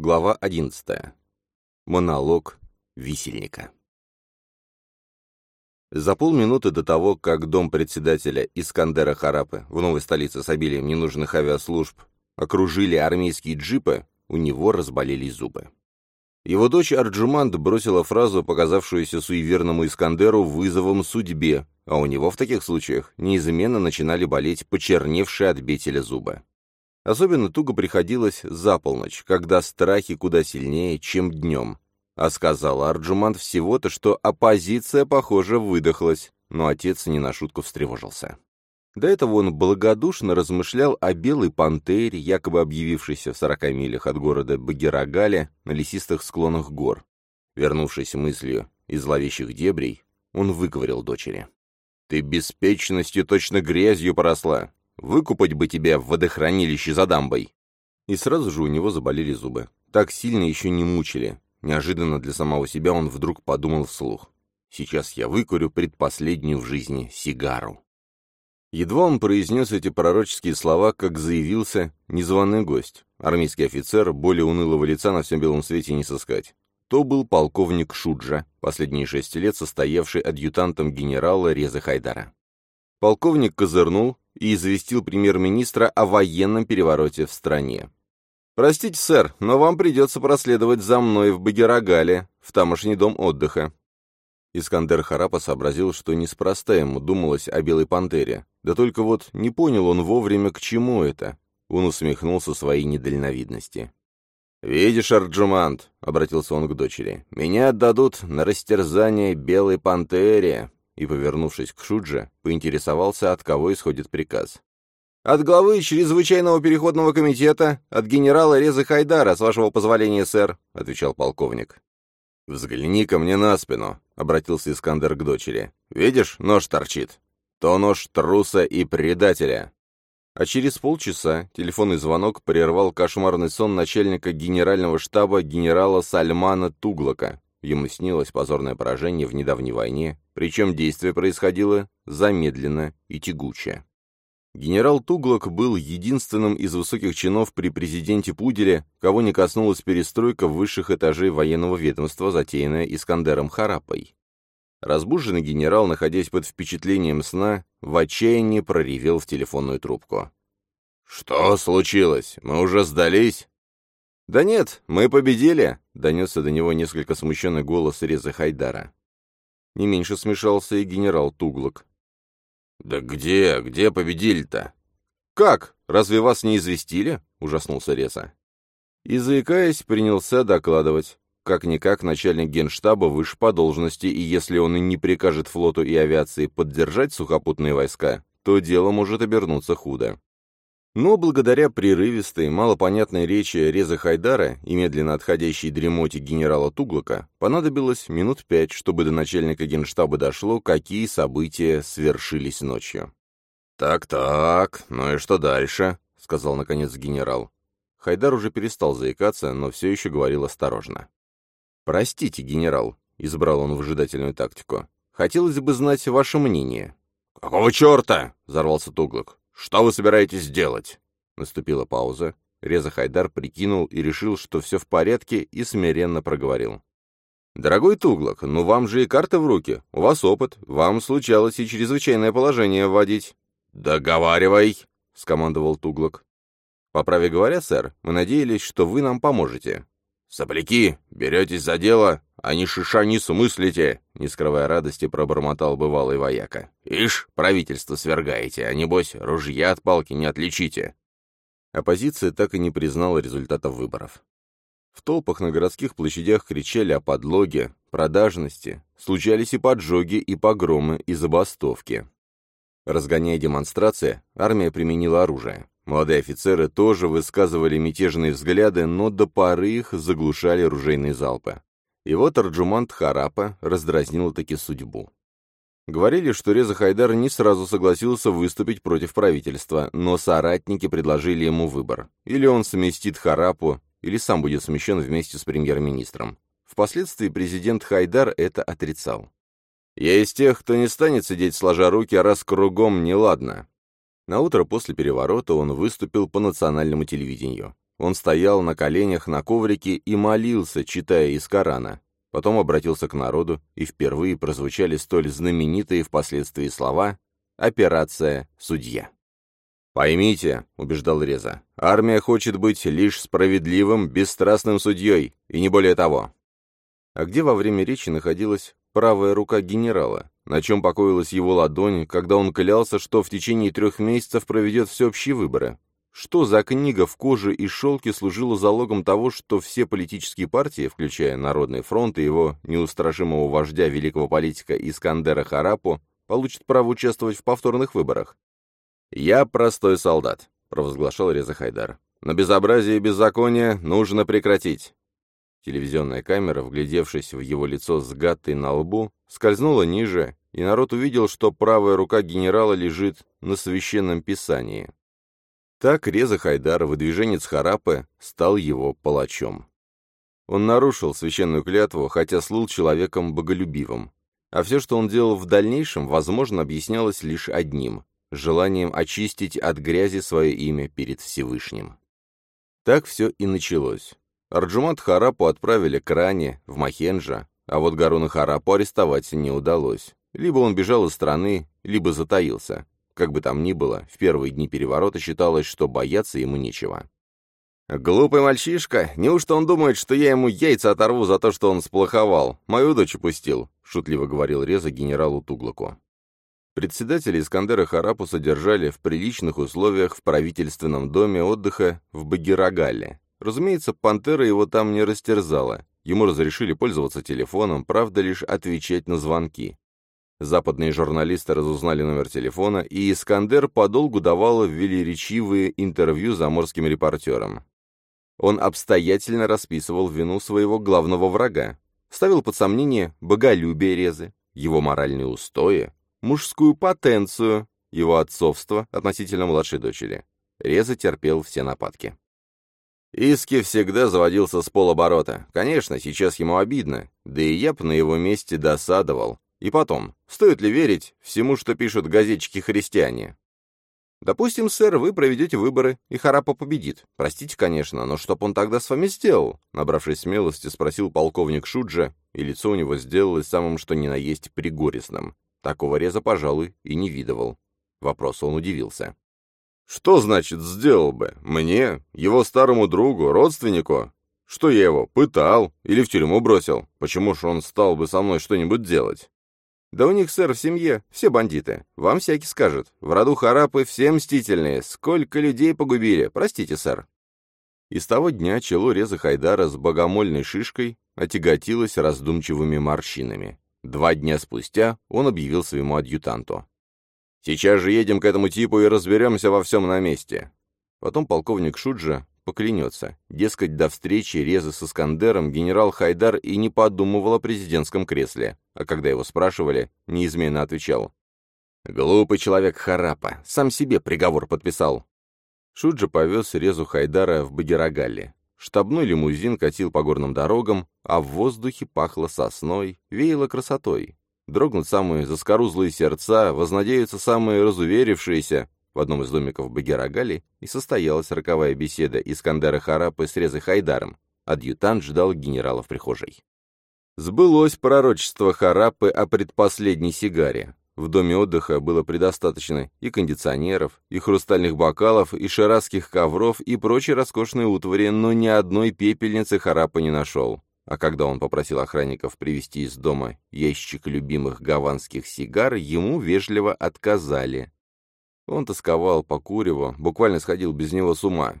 Глава 11. Монолог висельника. За полминуты до того, как дом председателя Искандера Харапы в новой столице с обилием ненужных авиаслужб окружили армейские джипы, у него разболелись зубы. Его дочь Арджуманд бросила фразу, показавшуюся суеверному Искандеру вызовом судьбе, а у него в таких случаях неизменно начинали болеть почерневшие от бетеля зубы. Особенно туго приходилось за полночь, когда страхи куда сильнее, чем днем. А сказал Арджумант всего-то, что оппозиция, похоже, выдохлась, но отец не на шутку встревожился. До этого он благодушно размышлял о белой пантере, якобы объявившейся в сорока милях от города Багирагале на лесистых склонах гор. Вернувшись мыслью из зловещих дебрей, он выговорил дочери. «Ты беспечностью точно грязью поросла. Выкупать бы тебя в водохранилище за дамбой!» И сразу же у него заболели зубы. Так сильно еще не мучили. Неожиданно для самого себя он вдруг подумал вслух. «Сейчас я выкурю предпоследнюю в жизни сигару». Едва он произнес эти пророческие слова, как заявился незваный гость. Армейский офицер, более унылого лица на всем белом свете не сыскать. То был полковник Шуджа, последние шесть лет состоявший адъютантом генерала Реза Хайдара. Полковник козырнул, и известил премьер-министра о военном перевороте в стране. «Простите, сэр, но вам придется проследовать за мной в Багирагале, в тамошний дом отдыха». Искандер Харапа сообразил, что неспроста ему думалось о Белой Пантере. Да только вот не понял он вовремя, к чему это. Он усмехнулся своей недальновидности. «Видишь, Арджумант», — обратился он к дочери, — «меня отдадут на растерзание Белой Пантере, и, повернувшись к Шудже, поинтересовался, от кого исходит приказ. «От главы чрезвычайного переходного комитета, от генерала Резы Хайдара, с вашего позволения, сэр», — отвечал полковник. «Взгляни-ка мне на спину», — обратился Искандер к дочери. «Видишь, нож торчит. То нож труса и предателя». А через полчаса телефонный звонок прервал кошмарный сон начальника генерального штаба генерала Сальмана Туглака, Ему снилось позорное поражение в недавней войне, причем действие происходило замедленно и тягуче. Генерал Туглок был единственным из высоких чинов при президенте Пуделе, кого не коснулась перестройка высших этажей военного ведомства, затеянная Искандером Харапой. Разбуженный генерал, находясь под впечатлением сна, в отчаянии проревел в телефонную трубку. «Что случилось? Мы уже сдались?» «Да нет, мы победили!» — донесся до него несколько смущенный голос Реза Хайдара. Не меньше смешался и генерал Туглок. «Да где, где победили-то?» «Как? Разве вас не известили?» — ужаснулся Реза. И, заикаясь, принялся докладывать. Как-никак начальник генштаба выше по должности, и если он и не прикажет флоту и авиации поддержать сухопутные войска, то дело может обернуться худо. Но благодаря прерывистой, малопонятной речи Реза Хайдара и медленно отходящей дремоте генерала Туглака понадобилось минут пять, чтобы до начальника генштаба дошло, какие события свершились ночью. «Так-так, ну и что дальше?» — сказал наконец генерал. Хайдар уже перестал заикаться, но все еще говорил осторожно. «Простите, генерал», — избрал он выжидательную тактику. «Хотелось бы знать ваше мнение». «Какого черта?» — взорвался Туглак. «Что вы собираетесь делать?» Наступила пауза. Реза Хайдар прикинул и решил, что все в порядке, и смиренно проговорил. «Дорогой Туглок, ну вам же и карта в руки. У вас опыт. Вам случалось и чрезвычайное положение вводить». «Договаривай!» — скомандовал Туглок. «По праве говоря, сэр, мы надеялись, что вы нам поможете». «Сопляки, беретесь за дело, а ни шиша не смыслите!» Не скрывая радости, пробормотал бывалый вояка. «Ишь, правительство свергаете, а небось, ружья от палки не отличите!» Оппозиция так и не признала результатов выборов. В толпах на городских площадях кричали о подлоге, продажности, случались и поджоги, и погромы, и забастовки. Разгоняя демонстрации, армия применила оружие. Молодые офицеры тоже высказывали мятежные взгляды, но до поры их заглушали ружейные залпы. И вот Арджумант Харапа раздразнил таки судьбу. Говорили, что Реза Хайдар не сразу согласился выступить против правительства, но соратники предложили ему выбор. Или он сместит Харапу, или сам будет смещен вместе с премьер-министром. Впоследствии президент Хайдар это отрицал. «Я из тех, кто не станет сидеть сложа руки, раз кругом неладно. На утро после переворота он выступил по национальному телевидению. Он стоял на коленях на коврике и молился, читая из Корана. Потом обратился к народу, и впервые прозвучали столь знаменитые впоследствии слова «Операция Судья». «Поймите», — убеждал Реза, — «армия хочет быть лишь справедливым, бесстрастным судьей, и не более того». А где во время речи находилась правая рука генерала, на чем покоилась его ладонь, когда он клялся, что в течение трех месяцев проведет всеобщие выборы? Что за книга в коже и шелке служила залогом того, что все политические партии, включая Народный фронт и его неустрашимого вождя, великого политика Искандера Харапу, получат право участвовать в повторных выборах? «Я простой солдат», — провозглашал Реза Хайдар. «Но безобразие и беззаконие нужно прекратить». Телевизионная камера, вглядевшись в его лицо с гаттой на лбу, скользнула ниже, и народ увидел, что правая рука генерала лежит на священном писании. Так Реза Хайдар, выдвиженец Харапы, стал его палачом. Он нарушил священную клятву, хотя слыл человеком боголюбивым. А все, что он делал в дальнейшем, возможно, объяснялось лишь одним — желанием очистить от грязи свое имя перед Всевышним. Так все и началось. Арджумат Харапу отправили к Ране, в Махенджа, а вот Гаруна Харапу арестовать не удалось. Либо он бежал из страны, либо затаился. Как бы там ни было, в первые дни переворота считалось, что бояться ему нечего. «Глупый мальчишка! Неужто он думает, что я ему яйца оторву за то, что он сплоховал? Мою дочь упустил», — шутливо говорил Реза генералу Туглаку. Председателя Искандера Харапу содержали в приличных условиях в правительственном доме отдыха в Багирагале. Разумеется, пантера его там не растерзала. Ему разрешили пользоваться телефоном, правда, лишь отвечать на звонки. Западные журналисты разузнали номер телефона, и Искандер подолгу давал велеречивые интервью заморским репортерам. Он обстоятельно расписывал вину своего главного врага, ставил под сомнение боголюбие Резы, его моральные устои, мужскую потенцию, его отцовство относительно младшей дочери. Реза терпел все нападки. Иски всегда заводился с полоборота. Конечно, сейчас ему обидно, да и я б на его месте досадовал. И потом, стоит ли верить всему, что пишут газетчики-христиане? Допустим, сэр, вы проведете выборы, и Харапа победит. Простите, конечно, но что б он тогда с вами сделал? Набравшись смелости, спросил полковник Шуджа, и лицо у него сделалось самым что ни на есть пригорестным. Такого реза, пожалуй, и не видывал. Вопросу он удивился. «Что значит «сделал бы»? Мне? Его старому другу, родственнику? Что я его, пытал? Или в тюрьму бросил? Почему ж он стал бы со мной что-нибудь делать?» «Да у них, сэр, в семье все бандиты. Вам всякий скажет. В роду Харапы все мстительные. Сколько людей погубили. Простите, сэр». И с того дня чело Реза Хайдара с богомольной шишкой отяготилось раздумчивыми морщинами. Два дня спустя он объявил своему адъютанту. «Сейчас же едем к этому типу и разберемся во всем на месте». Потом полковник Шуджа поклянется. Дескать, до встречи Резы с Искандером генерал Хайдар и не подумывал о президентском кресле, а когда его спрашивали, неизменно отвечал. «Глупый человек Харапа, сам себе приговор подписал». Шуджа повез Резу Хайдара в Багирагале. Штабной лимузин катил по горным дорогам, а в воздухе пахло сосной, веяло красотой. Дрогнут самые заскорузлые сердца, вознадеются самые разуверившиеся, в одном из домиков Багирагали и состоялась роковая беседа Искандера Харапы с Резой Хайдаром. Адъютант ждал генерала в прихожей. Сбылось пророчество Харапы о предпоследней сигаре. В доме отдыха было предостаточно и кондиционеров, и хрустальных бокалов, и шерасских ковров, и прочей роскошной утвари, но ни одной пепельницы Харапа не нашел. А когда он попросил охранников привезти из дома ящик любимых гаванских сигар, ему вежливо отказали. Он тосковал по Куреву, буквально сходил без него с ума.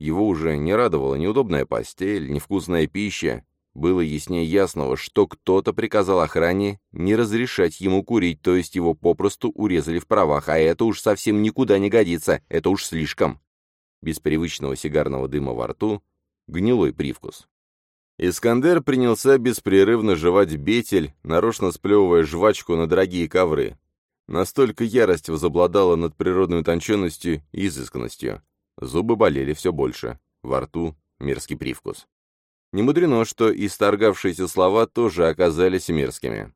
Его уже не радовала неудобная постель, невкусная пища. Было яснее ясного, что кто-то приказал охране не разрешать ему курить, то есть его попросту урезали в правах, а это уж совсем никуда не годится, это уж слишком. Без привычного сигарного дыма во рту гнилой привкус. Искандер принялся беспрерывно жевать бетель, нарочно сплевывая жвачку на дорогие ковры. Настолько ярость возобладала над природной утонченностью и изысканностью. Зубы болели все больше, во рту мерзкий привкус. Не мудрено, что исторгавшиеся слова тоже оказались мерзкими.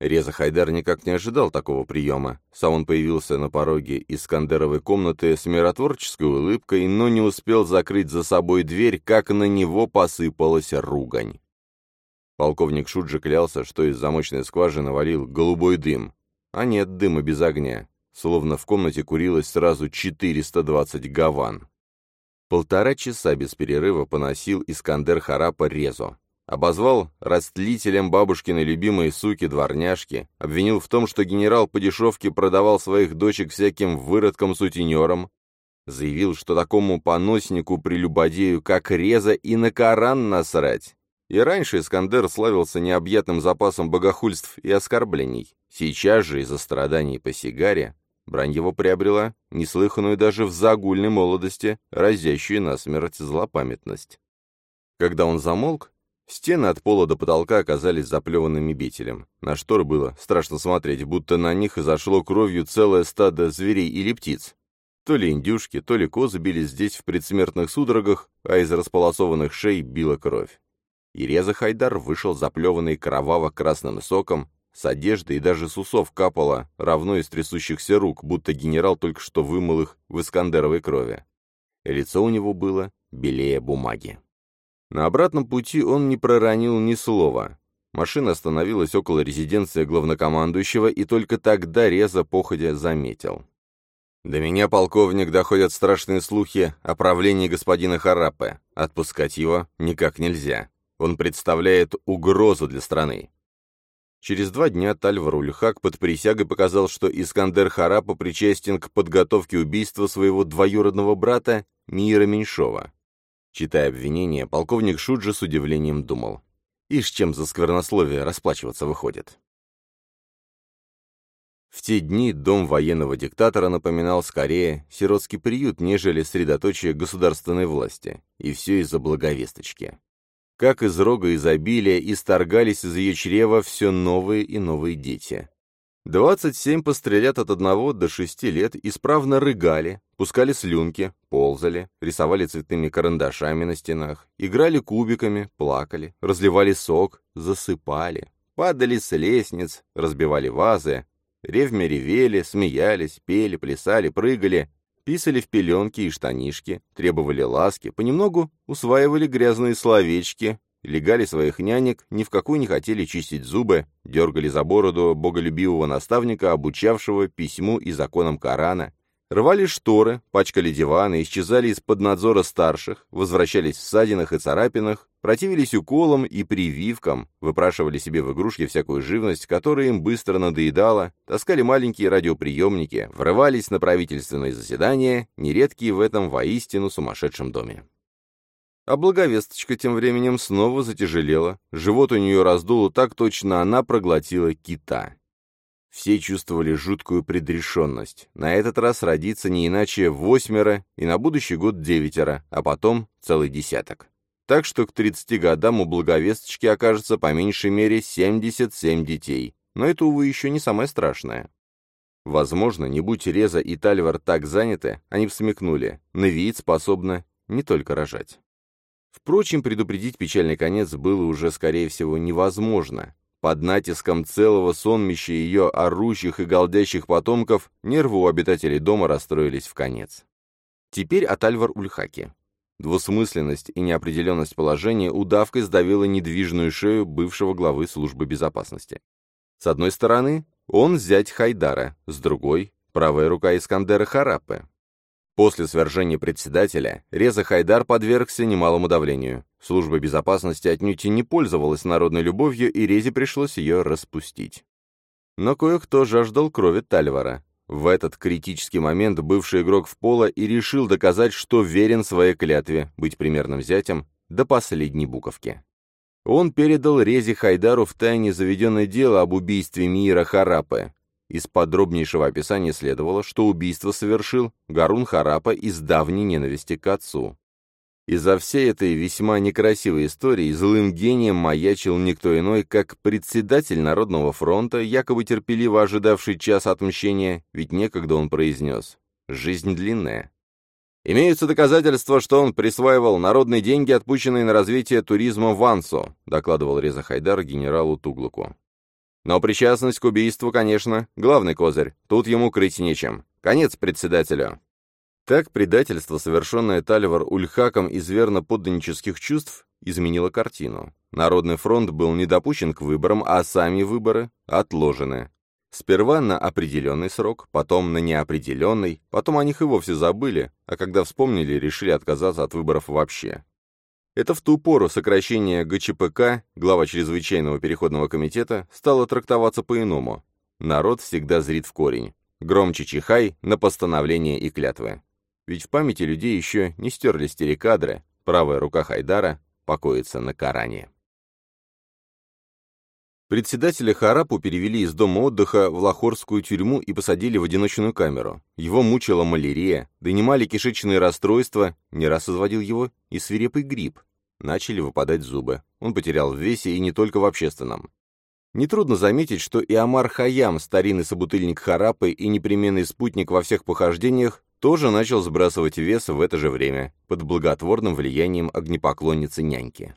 Реза Хайдар никак не ожидал такого приема. Сам он появился на пороге Искандеровой комнаты с миротворческой улыбкой, но не успел закрыть за собой дверь, как на него посыпалась ругань. Полковник Шуджи клялся, что из замочной скважины валил голубой дым. А нет дыма без огня. Словно в комнате курилось сразу 420 гаван. Полтора часа без перерыва поносил Искандер Харапа Резо. Обозвал растлителем бабушкиной любимой суки-дворняжки, обвинил в том, что генерал по дешевке продавал своих дочек всяким выродкам-сутенерам, заявил, что такому поноснику-прелюбодею, как Реза, и на Коран насрать. И раньше Искандер славился необъятным запасом богохульств и оскорблений. Сейчас же из-за страданий по сигаре брань его приобрела неслыханную даже в загульной молодости, разящую насмерть злопамятность. Когда он замолк, Стены от пола до потолка оказались заплеванными бетелем. На шторы было страшно смотреть, будто на них изошло кровью целое стадо зверей или птиц. То ли индюшки, то ли козы бились здесь в предсмертных судорогах, а из располосованных шей била кровь. Иреза Хайдар вышел заплеванный кроваво-красным соком, с одежды и даже с усов капало, равно из трясущихся рук, будто генерал только что вымыл их в искандеровой крови. И лицо у него было белее бумаги. На обратном пути он не проронил ни слова. Машина остановилась около резиденции главнокомандующего, и только тогда Реза походя заметил. «До меня, полковник, доходят страшные слухи о правлении господина Харапе. Отпускать его никак нельзя. Он представляет угрозу для страны». Через два дня Тальвар Ульхак под присягой показал, что Искандер Харапа причастен к подготовке убийства своего двоюродного брата Мира Меньшова. Читая обвинение, полковник Шуджи с удивлением думал. И с чем за сквернословие расплачиваться выходит? В те дни дом военного диктатора напоминал скорее сиротский приют, нежели средоточие государственной власти, и все из-за благовесточки. Как из рога изобилия исторгались из ее чрева все новые и новые дети. Двадцать семь пострелят от одного до шести лет исправно рыгали, пускали слюнки, ползали, рисовали цветными карандашами на стенах, играли кубиками, плакали, разливали сок, засыпали, падали с лестниц, разбивали вазы, ревме ревели, смеялись, пели, плясали, прыгали, писали в пеленки и штанишки, требовали ласки, понемногу усваивали грязные словечки, легали своих нянек, ни в какую не хотели чистить зубы, дергали за бороду боголюбивого наставника, обучавшего письму и законам Корана, рвали шторы, пачкали диваны, исчезали из-под надзора старших, возвращались в садинах и царапинах, противились уколам и прививкам, выпрашивали себе в игрушки всякую живность, которая им быстро надоедала, таскали маленькие радиоприемники, врывались на правительственные заседания, нередкие в этом воистину сумасшедшем доме. А благовесточка тем временем снова затяжелела, живот у нее раздуло так точно, она проглотила кита. Все чувствовали жуткую предрешенность. На этот раз родиться не иначе восьмеро и на будущий год девятеро, а потом целый десяток. Так что к 30 годам у благовесточки окажется по меньшей мере 77 детей. Но это, увы, еще не самое страшное. Возможно, не будь Реза и Тальвар так заняты, они бы смекнули, навиит способна не только рожать. Впрочем, предупредить печальный конец было уже, скорее всего, невозможно. Под натиском целого сонмища ее орущих и голдящих потомков нервы у обитателей дома расстроились в конец. Теперь от Альвар Ульхаки. Двусмысленность и неопределенность положения удавкой сдавила недвижную шею бывшего главы службы безопасности. С одной стороны, он зять Хайдара, с другой — правая рука Искандера Хараппе. После свержения председателя Реза Хайдар подвергся немалому давлению. Служба безопасности отнюдь и не пользовалась народной любовью, и Резе пришлось ее распустить. Но кое-кто жаждал крови Тальвара. В этот критический момент бывший игрок в поло и решил доказать, что верен своей клятве быть примерным зятем до последней буковки. Он передал Резе Хайдару в тайне заведенное дело об убийстве Мира Харапы, из подробнейшего описания следовало, что убийство совершил Гарун Харапа из давней ненависти к отцу. Из-за всей этой весьма некрасивой истории злым гением маячил никто иной, как председатель Народного фронта, якобы терпеливо ожидавший час отмщения, ведь некогда он произнес «Жизнь длинная». «Имеются доказательства, что он присваивал народные деньги, отпущенные на развитие туризма в Ансо», докладывал Реза Хайдар генералу Туглуку. Но причастность к убийству, конечно, главный козырь. Тут ему крыть нечем. Конец председателю. Так предательство, совершенное Таливар Ульхаком из верно подданнических чувств, изменило картину. Народный фронт был не допущен к выборам, а сами выборы отложены. Сперва на определенный срок, потом на неопределенный, потом о них и вовсе забыли, а когда вспомнили, решили отказаться от выборов вообще. Это в ту пору сокращение ГЧПК, глава чрезвычайного переходного комитета, стало трактоваться по-иному. Народ всегда зрит в корень. Громче чихай на постановление и клятвы. Ведь в памяти людей еще не стерлись телекадры, правая рука Хайдара покоится на Коране. Председателя Харапу перевели из дома отдыха в Лахорскую тюрьму и посадили в одиночную камеру. Его мучила малярия, донимали кишечные расстройства, не раз изводил его и свирепый грипп. Начали выпадать зубы. Он потерял в весе и не только в общественном. Нетрудно заметить, что и Амар Хаям, старинный собутыльник Харапы и непременный спутник во всех похождениях, тоже начал сбрасывать вес в это же время, под благотворным влиянием огнепоклонницы няньки.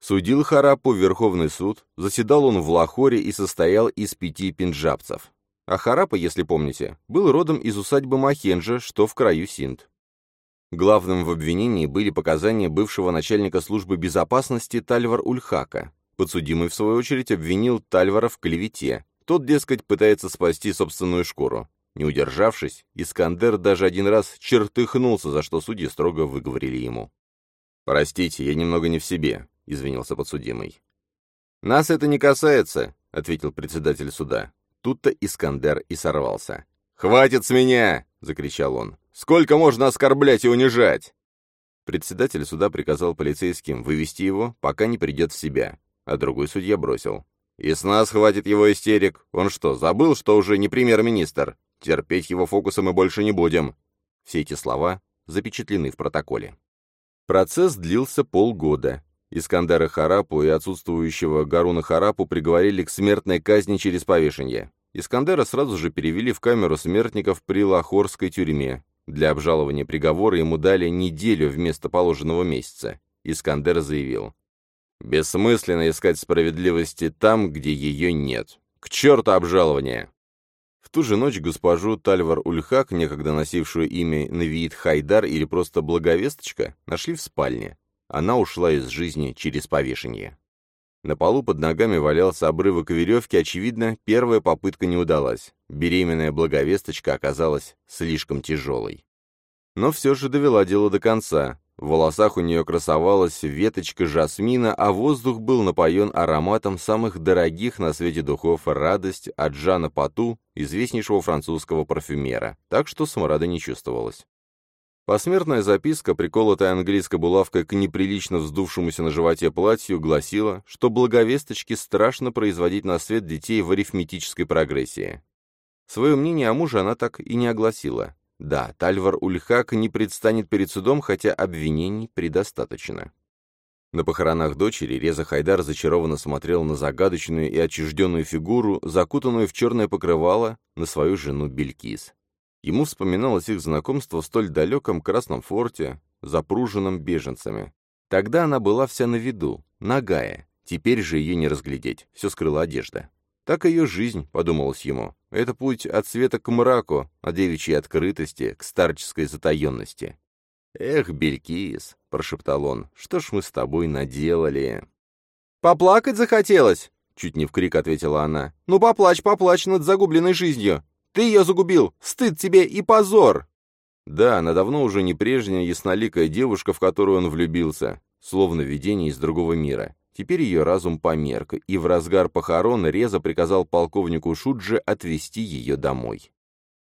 Судил Харапу Верховный суд, заседал он в Лахоре и состоял из пяти пинджабцев. А Харапа, если помните, был родом из усадьбы Махенджа, что в краю Синд. Главным в обвинении были показания бывшего начальника службы безопасности Тальвар Ульхака. Подсудимый, в свою очередь, обвинил Тальвара в клевете. Тот, дескать, пытается спасти собственную шкуру. Не удержавшись, Искандер даже один раз чертыхнулся, за что судьи строго выговорили ему. «Простите, я немного не в себе. — извинился подсудимый. «Нас это не касается», — ответил председатель суда. Тут-то Искандер и сорвался. «Хватит с меня!» — закричал он. «Сколько можно оскорблять и унижать?» Председатель суда приказал полицейским вывести его, пока не придет в себя, а другой судья бросил. «И с нас хватит его истерик. Он что, забыл, что уже не премьер-министр? Терпеть его фокусы мы больше не будем». Все эти слова запечатлены в протоколе. Процесс длился полгода, Искандера Харапу и отсутствующего Гаруна Харапу приговорили к смертной казни через повешение. Искандера сразу же перевели в камеру смертников при Лахорской тюрьме. Для обжалования приговора ему дали неделю вместо положенного месяца. Искандер заявил. «Бессмысленно искать справедливости там, где ее нет. К черту обжалование!» В ту же ночь госпожу Тальвар Ульхак, некогда носившую имя Навиит Хайдар или просто Благовесточка, нашли в спальне. Она ушла из жизни через повешение. На полу под ногами валялся обрывок веревки, очевидно, первая попытка не удалась. Беременная благовесточка оказалась слишком тяжелой. Но все же довела дело до конца. В волосах у нее красовалась веточка жасмина, а воздух был напоен ароматом самых дорогих на свете духов «Радость» от Жана Пату, известнейшего французского парфюмера, так что смрада не чувствовалось. Посмертная записка, приколотая английской булавкой к неприлично вздувшемуся на животе платью, гласила, что благовесточке страшно производить на свет детей в арифметической прогрессии. Свое мнение о муже она так и не огласила. Да, Тальвар Ульхак не предстанет перед судом, хотя обвинений предостаточно. На похоронах дочери Реза Хайдар зачарованно смотрел на загадочную и отчужденную фигуру, закутанную в черное покрывало, на свою жену Белькис. Ему вспоминалось их знакомство в столь далеком Красном форте, запруженном беженцами. Тогда она была вся на виду, нагая. Теперь же ее не разглядеть, все скрыла одежда. Так ее жизнь, подумалось ему. Это путь от света к мраку, от девичьей открытости к старческой затаенности. «Эх, Белькис», — прошептал он, — «что ж мы с тобой наделали?» «Поплакать захотелось?» — чуть не в крик ответила она. «Ну, поплачь, поплачь над загубленной жизнью. Ты ее загубил! Стыд тебе и позор!» Да, она давно уже не прежняя ясноликая девушка, в которую он влюбился, словно видение из другого мира. Теперь ее разум померк, и в разгар похорон Реза приказал полковнику Шудже отвезти ее домой.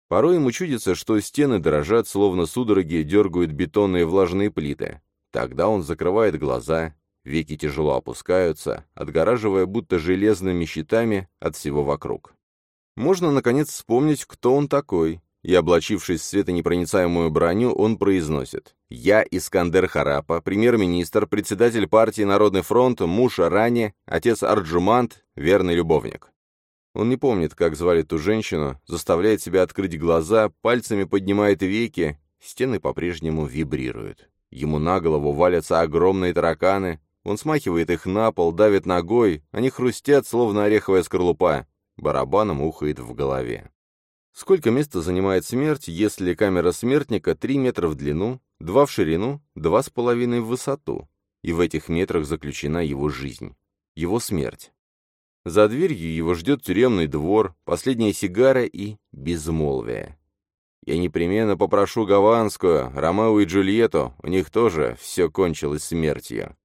Порой ему чудится, что стены дрожат, словно судороги дергают бетонные влажные плиты. Тогда он закрывает глаза, веки тяжело опускаются, отгораживая будто железными щитами от всего вокруг можно, наконец, вспомнить, кто он такой, и, облачившись в светонепроницаемую броню, он произносит «Я Искандер Харапа, премьер-министр, председатель партии Народный фронт, муж Рани, отец Арджумант, верный любовник». Он не помнит, как звали ту женщину, заставляет себя открыть глаза, пальцами поднимает веки, стены по-прежнему вибрируют. Ему на голову валятся огромные тараканы, Он смахивает их на пол, давит ногой, они хрустят, словно ореховая скорлупа. Барабаном ухает в голове. Сколько места занимает смерть, если камера смертника 3 метра в длину, 2 в ширину, 2,5 в высоту, и в этих метрах заключена его жизнь, его смерть. За дверью его ждет тюремный двор, последняя сигара и безмолвие. Я непременно попрошу Гаванскую, Ромео и Джульетту, у них тоже все кончилось смертью.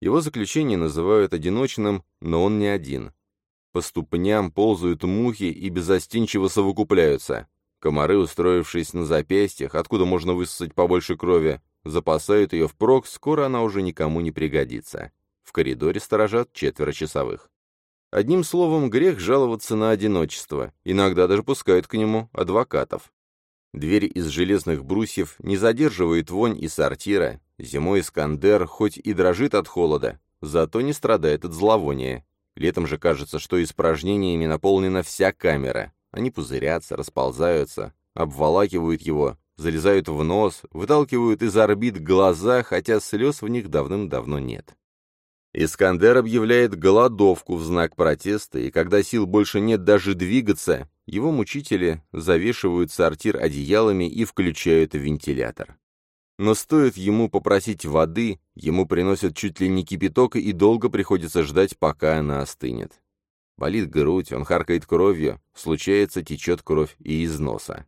Его заключение называют одиночным, но он не один. По ступням ползают мухи и безостенчиво совокупляются. Комары, устроившись на запястьях, откуда можно высосать побольше крови, запасают ее впрок, скоро она уже никому не пригодится. В коридоре сторожат четверо часовых. Одним словом, грех жаловаться на одиночество. Иногда даже пускают к нему адвокатов. Дверь из железных брусьев не задерживает вонь из сортира. Зимой Искандер хоть и дрожит от холода, зато не страдает от зловония. Летом же кажется, что испражнениями наполнена вся камера. Они пузырятся, расползаются, обволакивают его, залезают в нос, выталкивают из орбит глаза, хотя слез в них давным-давно нет. Искандер объявляет голодовку в знак протеста, и когда сил больше нет даже двигаться, его мучители завешивают сортир одеялами и включают вентилятор. Но стоит ему попросить воды, ему приносят чуть ли не кипяток, и долго приходится ждать, пока она остынет. Болит грудь, он харкает кровью, случается, течет кровь и из носа.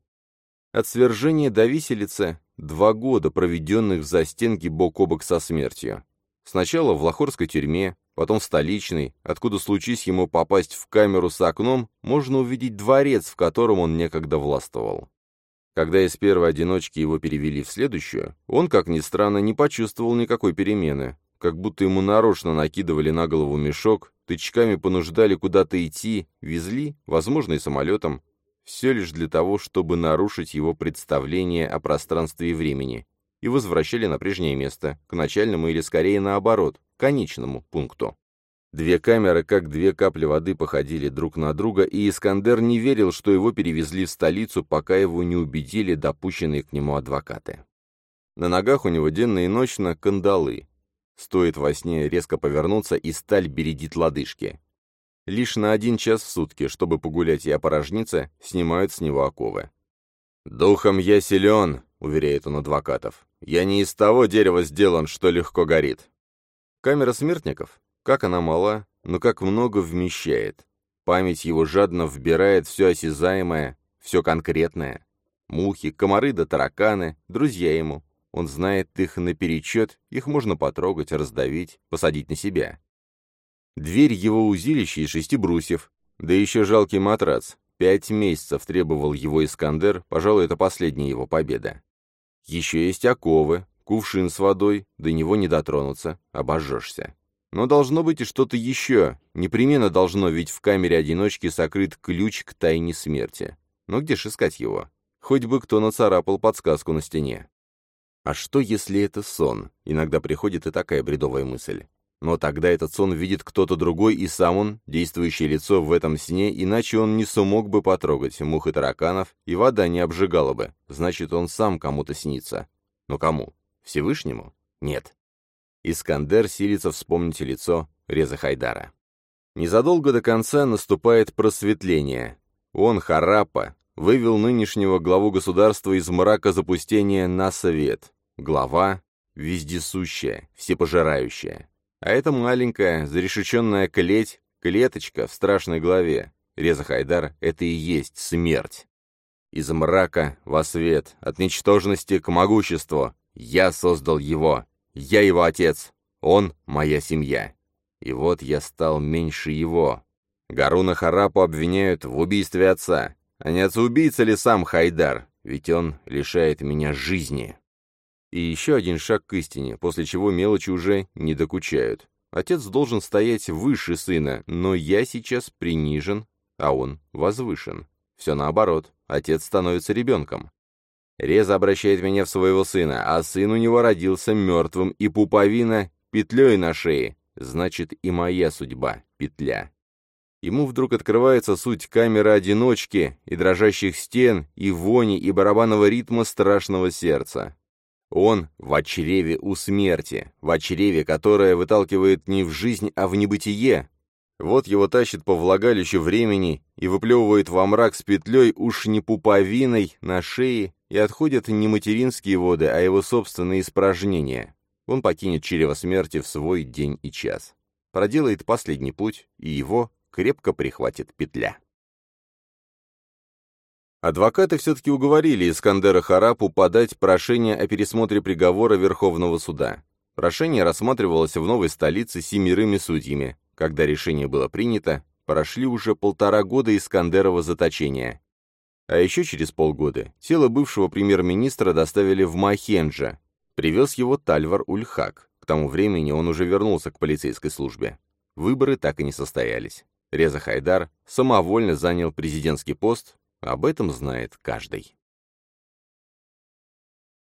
От свержения до виселицы два года, проведенных в застенке бок о бок со смертью. Сначала в лахорской тюрьме, потом в столичной, откуда случись ему попасть в камеру с окном, можно увидеть дворец, в котором он некогда властвовал. Когда из первой одиночки его перевели в следующую, он, как ни странно, не почувствовал никакой перемены, как будто ему нарочно накидывали на голову мешок, тычками понуждали куда-то идти, везли, возможно, и самолетом, все лишь для того, чтобы нарушить его представление о пространстве и времени, и возвращали на прежнее место, к начальному или скорее наоборот, конечному пункту. Две камеры, как две капли воды, походили друг на друга, и Искандер не верил, что его перевезли в столицу, пока его не убедили допущенные к нему адвокаты. На ногах у него денно и ночно кандалы. Стоит во сне резко повернуться, и сталь бередит лодыжки. Лишь на один час в сутки, чтобы погулять и опорожниться, снимают с него оковы. «Духом я силен», — уверяет он адвокатов. «Я не из того дерева сделан, что легко горит». Камера смертников? Как она мала, но как много вмещает. Память его жадно вбирает все осязаемое, все конкретное. Мухи, комары да тараканы, друзья ему. Он знает их наперечет, их можно потрогать, раздавить, посадить на себя. Дверь его узилища из шести брусьев, да еще жалкий матрац, Пять месяцев требовал его Искандер, пожалуй, это последняя его победа. Еще есть оковы, кувшин с водой, до него не дотронуться, обожжешься. Но должно быть и что-то еще. Непременно должно, ведь в камере одиночки сокрыт ключ к тайне смерти. Но где ж искать его? Хоть бы кто нацарапал подсказку на стене. А что, если это сон? Иногда приходит и такая бредовая мысль. Но тогда этот сон видит кто-то другой, и сам он, действующее лицо в этом сне, иначе он не смог бы потрогать мух и тараканов, и вода не обжигала бы. Значит, он сам кому-то снится. Но кому? Всевышнему? Нет. Искандер силится вспомнить лицо Реза Хайдара. Незадолго до конца наступает просветление. Он, Харапа, вывел нынешнего главу государства из мрака запустения на совет. Глава вездесущая, всепожирающая. А эта маленькая, зарешеченная клеть, клеточка в страшной голове, Реза Хайдар — это и есть смерть. Из мрака во свет, от ничтожности к могуществу. Я создал его. Я его отец. Он — моя семья. И вот я стал меньше его. Гаруна Харапу обвиняют в убийстве отца. А не отца-убийца ли сам Хайдар? Ведь он лишает меня жизни. И еще один шаг к истине, после чего мелочи уже не докучают. Отец должен стоять выше сына, но я сейчас принижен, а он возвышен. Все наоборот, отец становится ребенком. Реза обращает меня в своего сына, а сын у него родился мертвым, и пуповина петлей на шее. Значит, и моя судьба — петля. Ему вдруг открывается суть камеры одиночки, и дрожащих стен, и вони, и барабанного ритма страшного сердца. Он в чреве у смерти, в чреве, которое выталкивает не в жизнь, а в небытие. Вот его тащит по влагалищу времени и выплевывает во мрак с петлей уж не пуповиной на шее, и отходят не материнские воды, а его собственные испражнения. Он покинет чрево смерти в свой день и час. Проделает последний путь, и его крепко прихватит петля. Адвокаты все-таки уговорили Искандера Харапу подать прошение о пересмотре приговора Верховного суда. Прошение рассматривалось в новой столице семерыми судьями. Когда решение было принято, прошли уже полтора года Искандерова заточения. А еще через полгода тело бывшего премьер-министра доставили в Махенджа. Привез его Тальвар Ульхак. К тому времени он уже вернулся к полицейской службе. Выборы так и не состоялись. Реза Хайдар самовольно занял президентский пост, об этом знает каждый.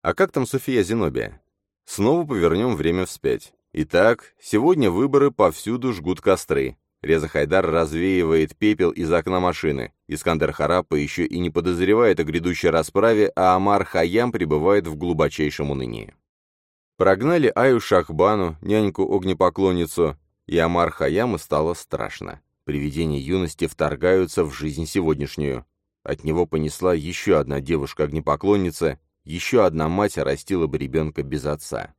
А как там София Зенобия? Снова повернем время вспять. Итак, сегодня выборы повсюду жгут костры. Реза Хайдар развеивает пепел из окна машины. Искандер Харапа еще и не подозревает о грядущей расправе, а Амар Хаям пребывает в глубочайшем унынии. Прогнали Аю Шахбану, няньку-огнепоклонницу, и Амар Хаяму стало страшно. Привидения юности вторгаются в жизнь сегодняшнюю. От него понесла еще одна девушка-огнепоклонница, еще одна мать растила бы ребенка без отца.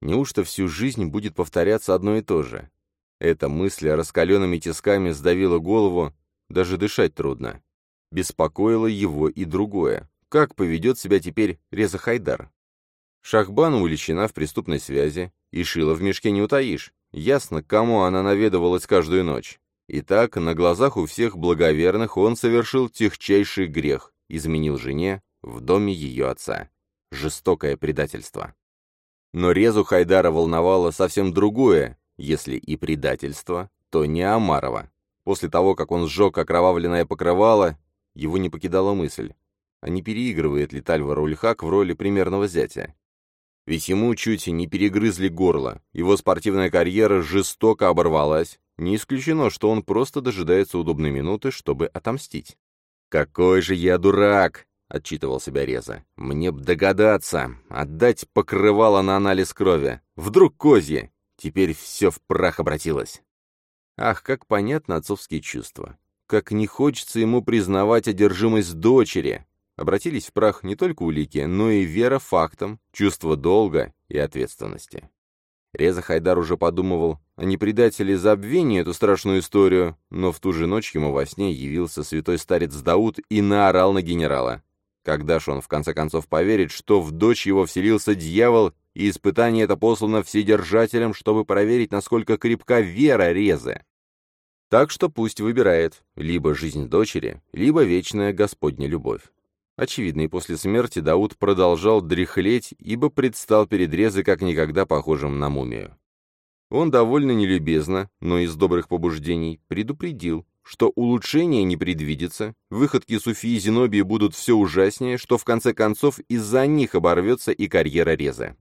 Неужто всю жизнь будет повторяться одно и то же? Эта мысль раскаленными тисками сдавила голову, даже дышать трудно. Беспокоило его и другое. Как поведет себя теперь Реза Хайдар? Шахбану уличена в преступной связи, и шила в мешке не утаишь. Ясно, кому она наведывалась каждую ночь. Итак, на глазах у всех благоверных он совершил техчайший грех, изменил жене в доме ее отца. Жестокое предательство. Но Резу Хайдара волновало совсем другое, если и предательство, то не Амарова. После того, как он сжег окровавленное покрывало, его не покидала мысль, а не переигрывает ли Тальвар Ульхак в роли примерного зятя? Ведь ему чуть не перегрызли горло, его спортивная карьера жестоко оборвалась, не исключено, что он просто дожидается удобной минуты, чтобы отомстить. «Какой же я дурак!» — отчитывал себя Реза. «Мне б догадаться, отдать покрывало на анализ крови. Вдруг козье! Теперь все в прах обратилось». Ах, как понятно отцовские чувства. Как не хочется ему признавать одержимость дочери. Обратились в прах не только улики, но и вера фактам, чувство долга и ответственности. Реза Хайдар уже подумывал, а не предать ли эту страшную историю, но в ту же ночь ему во сне явился святой старец Дауд и наорал на генерала. Когда ж он в конце концов поверит, что в дочь его вселился дьявол, и испытание это послано вседержателем, чтобы проверить, насколько крепка вера Резы? Так что пусть выбирает либо жизнь дочери, либо вечная Господня любовь. Очевидно, и после смерти Дауд продолжал дряхлеть, ибо предстал перед Резой как никогда похожим на мумию. Он довольно нелюбезно, но из добрых побуждений, предупредил, что улучшения не предвидится, выходки Суфии и Зенобии будут все ужаснее, что в конце концов из-за них оборвется и карьера Резы.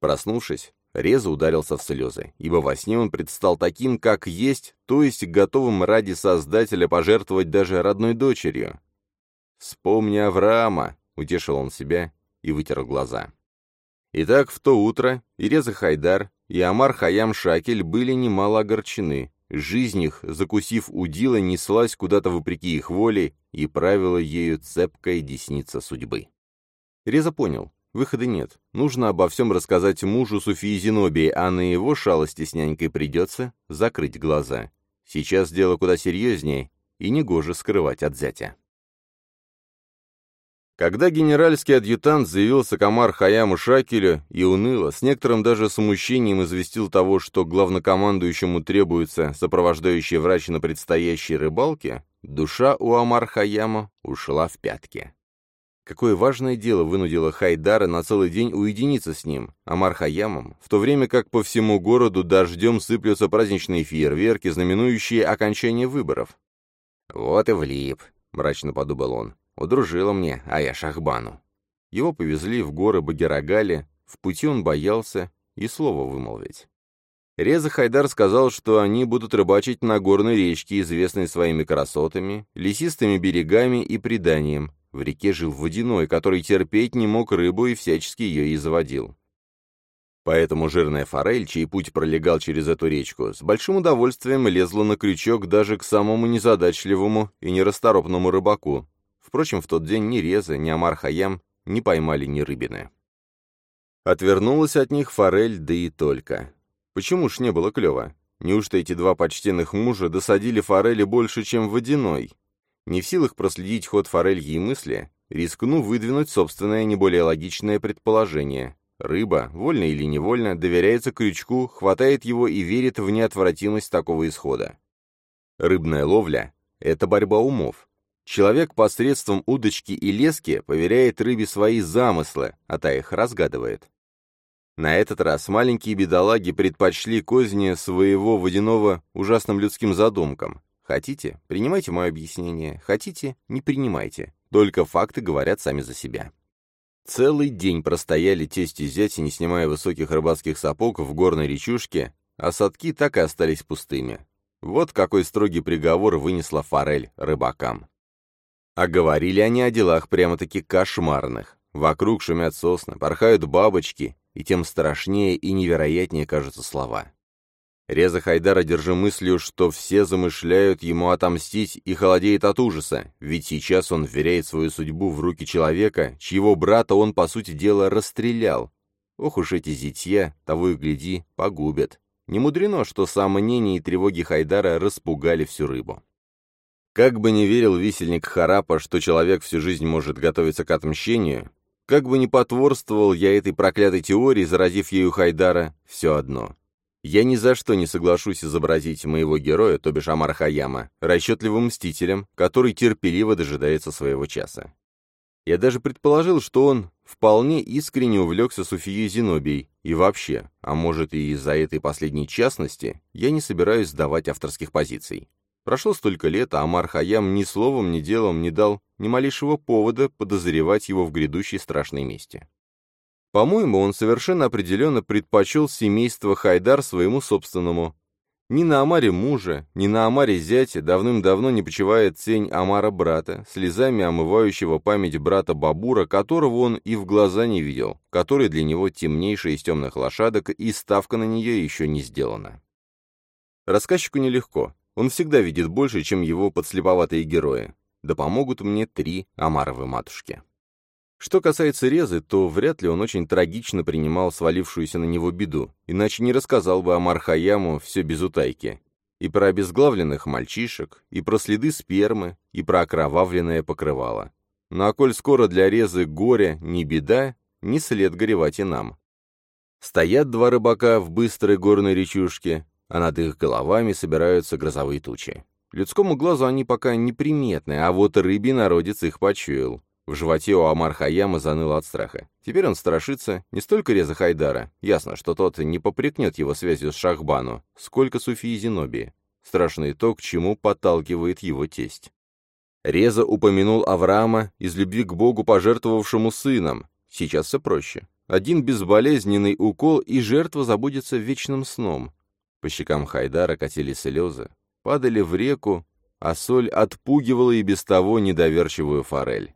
Проснувшись, Реза ударился в слезы, ибо во сне он предстал таким, как есть, то есть готовым ради Создателя пожертвовать даже родной дочерью, «Вспомни Авраама», — утешил он себя и вытер глаза. Итак, в то утро и Реза Хайдар, и Амар Хаям Шакель были немало огорчены. Жизнь их, закусив удила, неслась куда-то вопреки их воле, и правила ею цепкая десница судьбы. Реза понял, выхода нет. Нужно обо всем рассказать мужу Суфии Зенобии, а на его шалости с нянькой придется закрыть глаза. Сейчас дело куда серьезнее, и негоже скрывать от зятя. Когда генеральский адъютант заявился комар Хаяму Шакелю и уныло, с некоторым даже смущением известил того, что главнокомандующему требуется сопровождающий врач на предстоящей рыбалке, душа у Амар Хаяма ушла в пятки. Какое важное дело вынудило Хайдара на целый день уединиться с ним, Амар Хаямом, в то время как по всему городу дождем сыплются праздничные фейерверки, знаменующие окончание выборов. «Вот и влип», — мрачно подумал он. Удружила мне Ая Шахбану. Его повезли в горы Багирагали, в пути он боялся и слова вымолвить. Реза Хайдар сказал, что они будут рыбачить на горной речке, известной своими красотами, лесистыми берегами и преданием. В реке жил водяной, который терпеть не мог рыбу и всячески ее и заводил. Поэтому жирная форель, чей путь пролегал через эту речку, с большим удовольствием лезла на крючок даже к самому незадачливому и нерасторопному рыбаку. Впрочем, в тот день ни Реза, ни Амар Хаям не поймали ни рыбины. Отвернулась от них форель, да и только. Почему ж не было клёво? Неужто эти два почтенных мужа досадили форели больше, чем водяной? Не в силах проследить ход форельги и мысли, рискну выдвинуть собственное не более логичное предположение. Рыба, вольно или невольно, доверяется крючку, хватает его и верит в неотвратимость такого исхода. Рыбная ловля — это борьба умов. Человек посредством удочки и лески поверяет рыбе свои замыслы, а та их разгадывает. На этот раз маленькие бедолаги предпочли козни своего водяного ужасным людским задумкам. Хотите, принимайте мое объяснение, хотите, не принимайте. Только факты говорят сами за себя. Целый день простояли тесть и зять, не снимая высоких рыбацких сапог в горной речушке, а садки так и остались пустыми. Вот какой строгий приговор вынесла форель рыбакам. А говорили они о делах прямо-таки кошмарных. Вокруг шумят сосны, порхают бабочки, и тем страшнее и невероятнее кажутся слова. Реза Хайдара держи мыслью, что все замышляют ему отомстить и холодеет от ужаса, ведь сейчас он вверяет свою судьбу в руки человека, чьего брата он, по сути дела, расстрелял. Ох уж эти зятья, того и гляди, погубят. Не мудрено, что сомнения и тревоги Хайдара распугали всю рыбу. Как бы не верил висельник Харапа, что человек всю жизнь может готовиться к отмщению, как бы не потворствовал я этой проклятой теории, заразив ею Хайдара, все одно. Я ни за что не соглашусь изобразить моего героя, то бишь Амар Хаяма, расчетливым мстителем, который терпеливо дожидается своего часа. Я даже предположил, что он вполне искренне увлекся Суфией Зенобией, и вообще, а может и из-за этой последней частности, я не собираюсь сдавать авторских позиций. Прошло столько лет, а Амар Хаям ни словом, ни делом не дал ни малейшего повода подозревать его в грядущей страшной мести. По-моему, он совершенно определенно предпочел семейство Хайдар своему собственному. Ни на Амаре мужа, ни на Амаре зятя давным-давно не почивает тень Амара брата, слезами омывающего память брата Бабура, которого он и в глаза не видел, который для него темнейший из темных лошадок, и ставка на нее еще не сделана. Рассказчику нелегко. Он всегда видит больше, чем его подслеповатые герои. Да помогут мне три Амаровы матушки. Что касается Резы, то вряд ли он очень трагично принимал свалившуюся на него беду, иначе не рассказал бы о Мархаяму все без утайки. И про обезглавленных мальчишек, и про следы спермы, и про окровавленное покрывало. Ну а коль скоро для Резы горе не беда, не след горевать и нам. Стоят два рыбака в быстрой горной речушке, а над их головами собираются грозовые тучи. Людскому глазу они пока неприметны, а вот рыбий народец их почуял. В животе у Амар Хаяма заныло от страха. Теперь он страшится не столько Реза Хайдара, ясно, что тот не попрекнет его связью с Шахбану, сколько Суфии Зенобии. Страшный то, к чему подталкивает его тесть. Реза упомянул Авраама из любви к Богу, пожертвовавшему сыном. Сейчас все проще. Один безболезненный укол, и жертва забудется вечным сном. По щекам Хайдара катились слезы, падали в реку, а соль отпугивала и без того недоверчивую форель.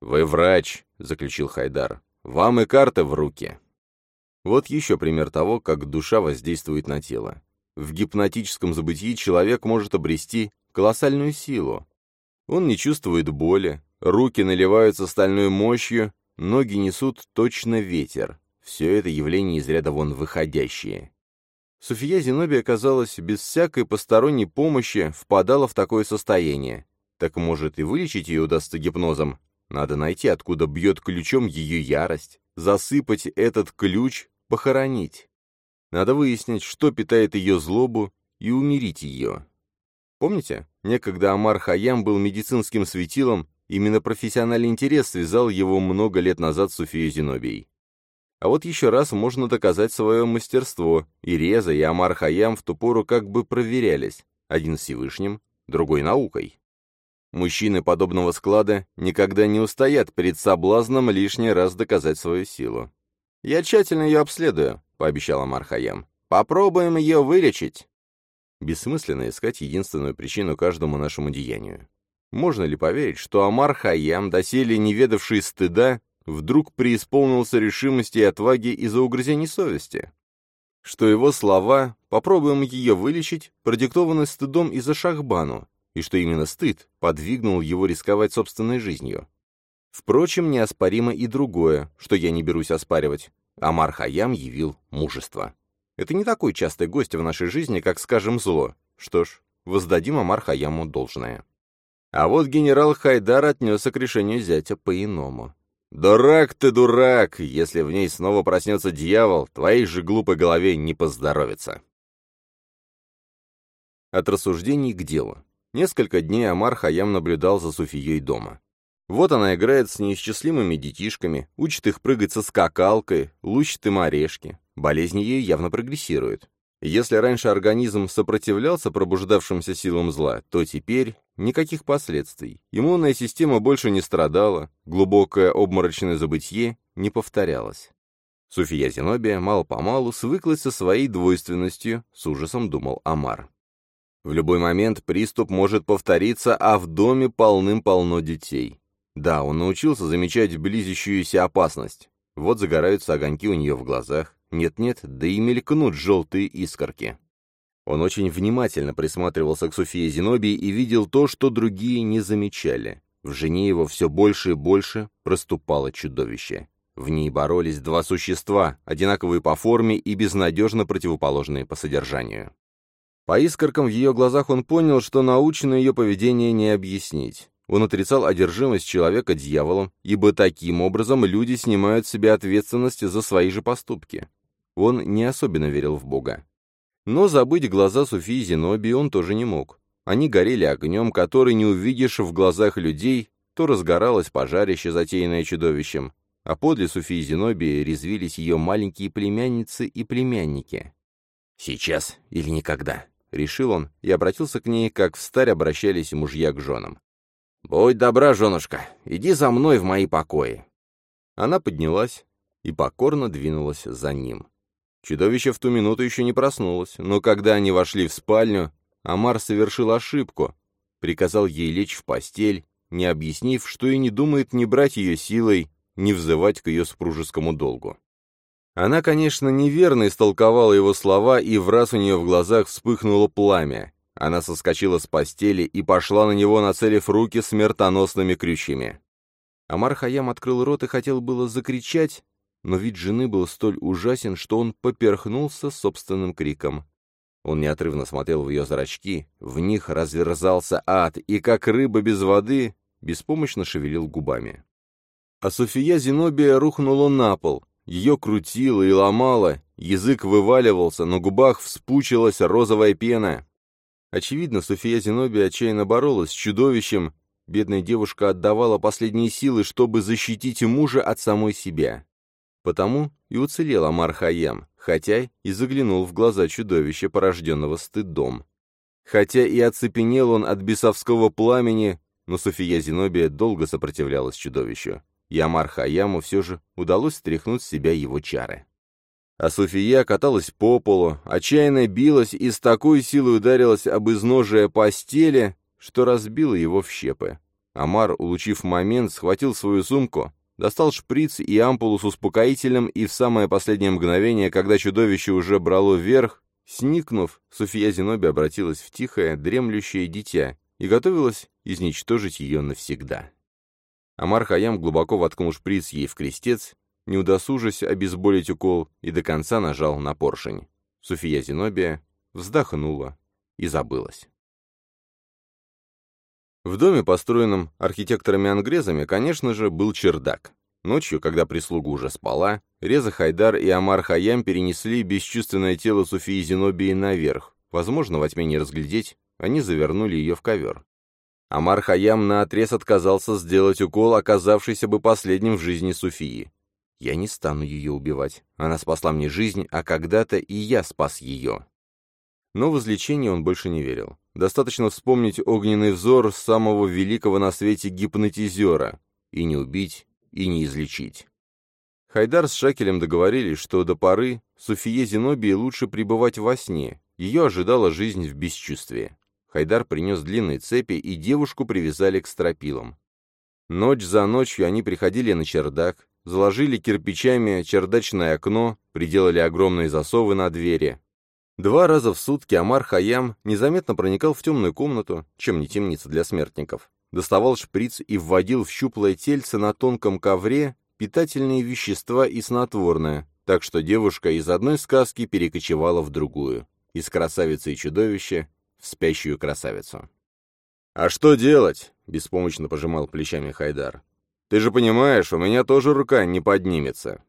«Вы врач», — заключил Хайдар. «Вам и карта в руки». Вот еще пример того, как душа воздействует на тело. В гипнотическом забытии человек может обрести колоссальную силу. Он не чувствует боли, руки наливаются стальной мощью, ноги несут точно ветер. Все это явление из ряда вон выходящие. Суфия Зиноби оказалась без всякой посторонней помощи впадала в такое состояние. Так может и вылечить ее удастся гипнозом, надо найти, откуда бьет ключом ее ярость, засыпать этот ключ, похоронить. Надо выяснить, что питает ее злобу, и умерить ее. Помните, некогда Амар Хаям был медицинским светилом, именно профессиональный интерес связал его много лет назад с Суфией Зенобией. А вот еще раз можно доказать свое мастерство, и Реза, и Амар Хаям в ту пору как бы проверялись, один Всевышним, другой наукой. Мужчины подобного склада никогда не устоят перед соблазном лишний раз доказать свою силу. «Я тщательно ее обследую», — пообещала Мархаям. «Попробуем ее вылечить». Бессмысленно искать единственную причину каждому нашему деянию. Можно ли поверить, что Амар Хайям, доселе не ведавший стыда, вдруг преисполнился решимости и отваги из-за угрызений совести? Что его слова «попробуем ее вылечить» продиктованы стыдом из-за Шахбану, и что именно стыд подвигнул его рисковать собственной жизнью. Впрочем, неоспоримо и другое, что я не берусь оспаривать. Амар Хаям явил мужество. Это не такой частый гость в нашей жизни, как, скажем, зло. Что ж, воздадим Амар Хаяму должное. А вот генерал Хайдар отнесся к решению зятя по-иному. «Дурак ты, дурак! Если в ней снова проснется дьявол, твоей же глупой голове не поздоровится!» От рассуждений к делу. Несколько дней Амар Хаям наблюдал за Суфией дома. Вот она играет с неисчислимыми детишками, учит их прыгать со скакалкой, лучит им орешки. Болезнь ее явно прогрессирует. Если раньше организм сопротивлялся пробуждавшимся силам зла, то теперь никаких последствий. Иммунная система больше не страдала, глубокое обморочное забытье не повторялось. Суфия Зенобия мало-помалу свыклась со своей двойственностью, с ужасом думал Амар. В любой момент приступ может повториться, а в доме полным-полно детей. Да, он научился замечать близящуюся опасность. Вот загораются огоньки у нее в глазах. Нет-нет, да и мелькнут желтые искорки. Он очень внимательно присматривался к Софии Зенобии и видел то, что другие не замечали. В жене его все больше и больше проступало чудовище. В ней боролись два существа, одинаковые по форме и безнадежно противоположные по содержанию. По искоркам в ее глазах он понял, что научно ее поведение не объяснить. Он отрицал одержимость человека дьяволом, ибо таким образом люди снимают с себя ответственность за свои же поступки. Он не особенно верил в Бога. Но забыть глаза Суфии Зенобии он тоже не мог. Они горели огнем, который не увидишь в глазах людей, то разгоралось пожарище, затеянное чудовищем, а подле Суфии Зенобии резвились ее маленькие племянницы и племянники. «Сейчас или никогда», — решил он и обратился к ней, как в старь обращались мужья к женам. «Будь добра, женушка, иди за мной в мои покои». Она поднялась и покорно двинулась за ним. Чудовище в ту минуту еще не проснулось, но когда они вошли в спальню, Амар совершил ошибку, приказал ей лечь в постель, не объяснив, что и не думает ни брать ее силой, ни взывать к ее супружескому долгу. Она, конечно, неверно истолковала его слова, и в раз у нее в глазах вспыхнуло пламя, она соскочила с постели и пошла на него, нацелив руки смертоносными крючьями. Амар Хаям открыл рот и хотел было закричать, но вид жены был столь ужасен, что он поперхнулся собственным криком. Он неотрывно смотрел в ее зрачки, в них разверзался ад, и, как рыба без воды, беспомощно шевелил губами. А София Зенобия рухнула на пол, ее крутило и ломало, язык вываливался, на губах вспучилась розовая пена. Очевидно, София Зенобия отчаянно боролась с чудовищем. Бедная девушка отдавала последние силы, чтобы защитить мужа от самой себя. Потому и уцелел Амар Хаям, хотя и заглянул в глаза чудовища, порожденного стыдом. Хотя и оцепенел он от бесовского пламени, но София Зенобия долго сопротивлялась чудовищу, и Амар Хаяму все же удалось стряхнуть с себя его чары. А София каталась по полу, отчаянно билась и с такой силой ударилась об изножие постели, что разбила его в щепы. Амар, улучив момент, схватил свою сумку, достал шприц и ампулу с успокоительным, и в самое последнее мгновение, когда чудовище уже брало вверх, сникнув, София Зеноби обратилась в тихое, дремлющее дитя и готовилась изничтожить ее навсегда. Амар Хаям глубоко воткнул шприц ей в крестец не удосужась обезболить укол, и до конца нажал на поршень. София Зенобия вздохнула и забылась. В доме, построенном архитекторами-ангрезами, конечно же, был чердак. Ночью, когда прислуга уже спала, Реза Хайдар и Амар Хаям перенесли бесчувственное тело Софии Зенобии наверх. Возможно, во тьме не разглядеть, они завернули ее в ковер. Амар Хаям наотрез отказался сделать укол, оказавшийся бы последним в жизни Суфии. Я не стану ее убивать. Она спасла мне жизнь, а когда-то и я спас ее. Но в излечение он больше не верил. Достаточно вспомнить огненный взор самого великого на свете гипнотизера. И не убить, и не излечить. Хайдар с Шакелем договорились, что до поры Суфие Зенобии лучше пребывать во сне. Ее ожидала жизнь в бесчувствии. Хайдар принес длинные цепи, и девушку привязали к стропилам. Ночь за ночью они приходили на чердак, заложили кирпичами чердачное окно, приделали огромные засовы на двери. Два раза в сутки Амар Хаям незаметно проникал в темную комнату, чем не темница для смертников, доставал шприц и вводил в щуплое тельце на тонком ковре питательные вещества и снотворное, так что девушка из одной сказки перекочевала в другую, из красавицы и чудовища спящую красавицу. «А что делать?» — беспомощно пожимал плечами Хайдар. «Ты же понимаешь, у меня тоже рука не поднимется».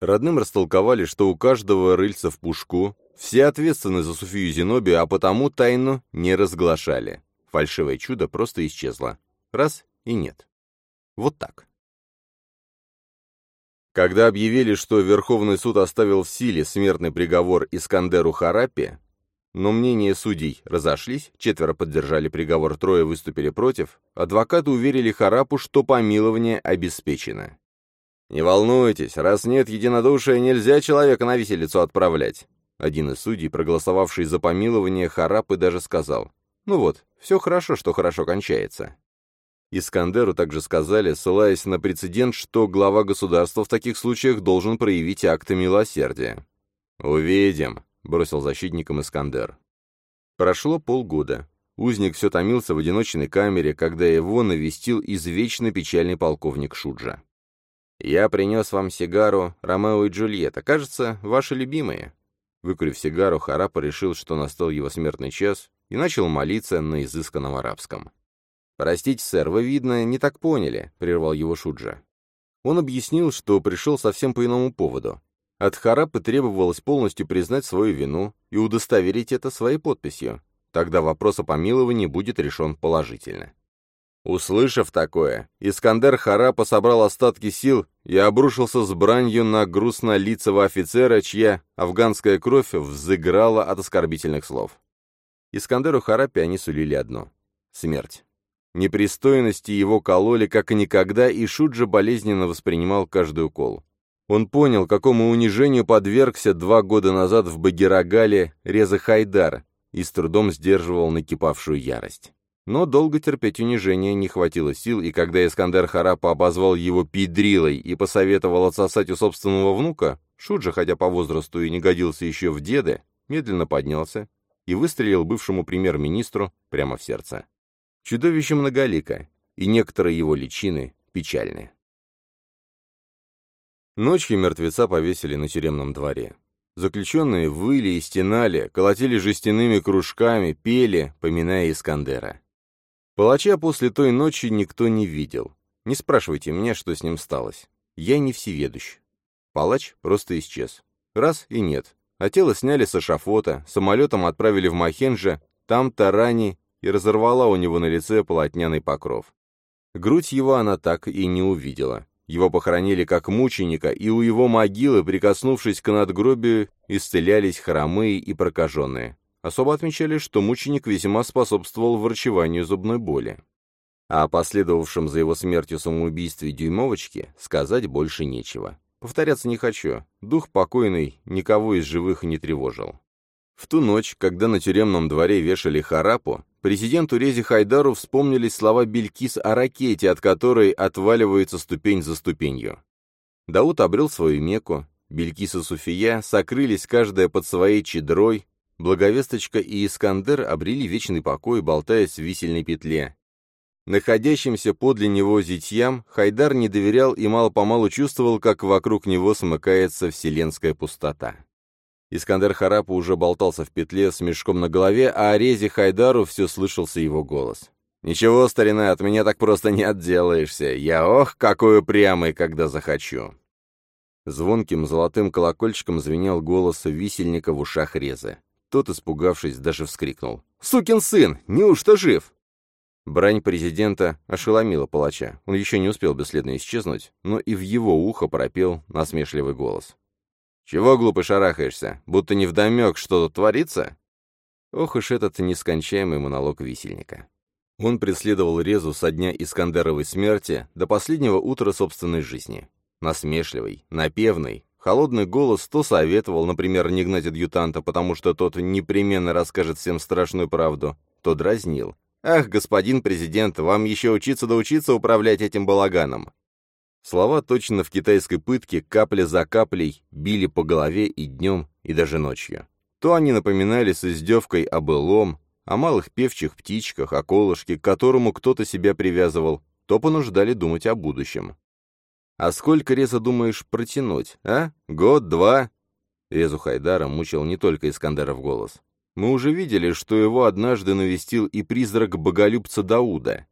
Родным растолковали, что у каждого рыльца в пушку, все ответственны за Суфию Зенобию, а потому тайну не разглашали. Фальшивое чудо просто исчезло. Раз и нет. Вот так. Когда объявили, что Верховный суд оставил в силе смертный приговор Искандеру Харапи, но мнения судей разошлись, четверо поддержали приговор, трое выступили против, адвокаты уверили Харапу, что помилование обеспечено. «Не волнуйтесь, раз нет единодушия, нельзя человека на виселицу отправлять». Один из судей, проголосовавший за помилование Харапы, даже сказал, «Ну вот, все хорошо, что хорошо кончается». Искандеру также сказали, ссылаясь на прецедент, что глава государства в таких случаях должен проявить акты милосердия. «Увидим», — бросил защитникам Искандер. Прошло полгода. Узник все томился в одиночной камере, когда его навестил извечно печальный полковник Шуджа. «Я принес вам сигару Ромео и Джульетта. Кажется, ваши любимые». Выкурив сигару, Харапа решил, что настал его смертный час, и начал молиться на изысканном арабском. «Простите, сэр, вы, видно, не так поняли», — прервал его Шуджа. Он объяснил, что пришел совсем по иному поводу. От Харапы требовалось полностью признать свою вину и удостоверить это своей подписью. Тогда вопрос о помиловании будет решен положительно. Услышав такое, Искандер Харапа собрал остатки сил и обрушился с бранью на грустно лицего офицера, чья афганская кровь взыграла от оскорбительных слов. Искандеру Харапе они сулили одно — смерть. Непристойности его кололи как и никогда, и Шуджа болезненно воспринимал каждый укол. Он понял, какому унижению подвергся два года назад в Багирагале Реза Хайдар, и с трудом сдерживал накипавшую ярость. Но долго терпеть унижение не хватило сил, и когда Искандер Харапа обозвал его пидрилой и посоветовал отсосать у собственного внука, Шуджа, хотя по возрасту и не годился еще в деды, медленно поднялся и выстрелил бывшему премьер-министру прямо в сердце. Чудовище многолико, и некоторые его личины печальны. Ночью мертвеца повесили на тюремном дворе. Заключенные выли и стенали, колотили жестяными кружками, пели, поминая Искандера. Палача после той ночи никто не видел. Не спрашивайте меня, что с ним сталось. Я не всеведущ. Палач просто исчез. Раз и нет. А тело сняли с эшафота, самолетом отправили в Махенджа, там Тарани и разорвала у него на лице полотняный покров. Грудь его она так и не увидела. Его похоронили как мученика, и у его могилы, прикоснувшись к надгробию, исцелялись хромые и прокаженные. Особо отмечали, что мученик весьма способствовал врачеванию зубной боли. О последовавшем за его смертью самоубийстве дюймовочки сказать больше нечего. Повторяться не хочу. Дух покойный никого из живых не тревожил. В ту ночь, когда на тюремном дворе вешали Харапу, президенту Рези Хайдару вспомнились слова Белькис о ракете, от которой отваливается ступень за ступенью. Дауд обрел свою Мекку, Белькис и Суфия сокрылись каждая под своей чедрой, Благовесточка и Искандер обрели вечный покой, болтаясь в висельной петле. Находящимся подле него зятьям Хайдар не доверял и мало-помалу чувствовал, как вокруг него смыкается вселенская пустота. Искандер Харапу уже болтался в петле с мешком на голове, а о Резе Хайдару все слышался его голос. «Ничего, старина, от меня так просто не отделаешься. Я ох, какой упрямый, когда захочу!» Звонким золотым колокольчиком звенел голос висельника в ушах Резы. Тот, испугавшись, даже вскрикнул. «Сукин сын! Неужто жив?» Брань президента ошеломила палача. Он еще не успел бесследно исчезнуть, но и в его ухо пропел насмешливый голос. «Чего глупо шарахаешься? Будто невдомек, что тут творится?» Ох уж этот нескончаемый монолог висельника. Он преследовал Резу со дня Искандеровой смерти до последнего утра собственной жизни. Насмешливый, напевный, холодный голос то советовал, например, не гнать адъютанта, потому что тот непременно расскажет всем страшную правду, то дразнил. «Ах, господин президент, вам еще учиться да учиться управлять этим балаганом!» Слова точно в китайской пытке капля за каплей били по голове и днем, и даже ночью. То они напоминали с издевкой о былом, о малых певчих птичках, о колышке, к которому кто-то себя привязывал, то понуждали думать о будущем. «А сколько, Реза, думаешь протянуть, а? Год, два?» Резу Хайдара мучил не только Искандеров голос. Мы уже видели, что его однажды навестил и призрак боголюбца Дауда.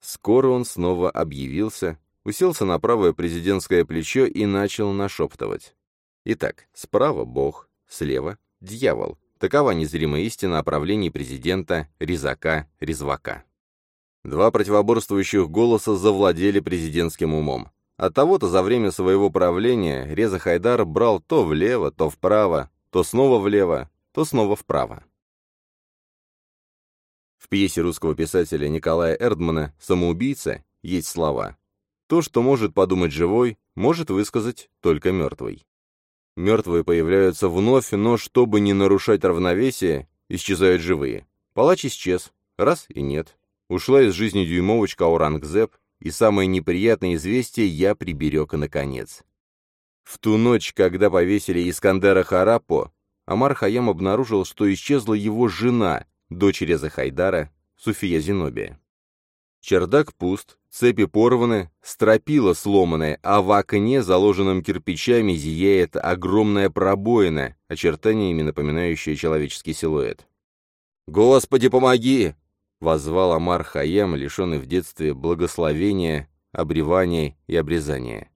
Скоро он снова объявился, уселся на правое президентское плечо и начал нашептывать. Итак, справа — Бог, слева — дьявол. Такова незримая истина о правлении президента Резака Резвака. Два противоборствующих голоса завладели президентским умом. От того-то за время своего правления Реза Хайдар брал то влево, то вправо, то снова влево, то снова вправо. В пьесе русского писателя Николая Эрдмана «Самоубийца» есть слова «То, что может подумать живой, может высказать только мертвый». Мертвые появляются вновь, но чтобы не нарушать равновесие, исчезают живые. Палач исчез, раз и нет. Ушла из жизни дюймовочка Аурангзеб, и самое неприятное известие я приберег наконец. В ту ночь, когда повесили Искандера Харапо, Амар Хаям обнаружил, что исчезла его жена, дочь Реза Суфия Зенобия. Чердак пуст, цепи порваны, стропила сломанная, а в окне, заложенном кирпичами, зияет огромная пробоина, очертаниями напоминающая человеческий силуэт. «Господи, помоги!» — воззвал Амар Хаям, лишенный в детстве благословения, обревания и обрезания.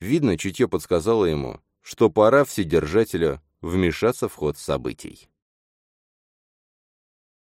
Видно, чутье подсказало ему, что пора Вседержателю вмешаться в ход событий.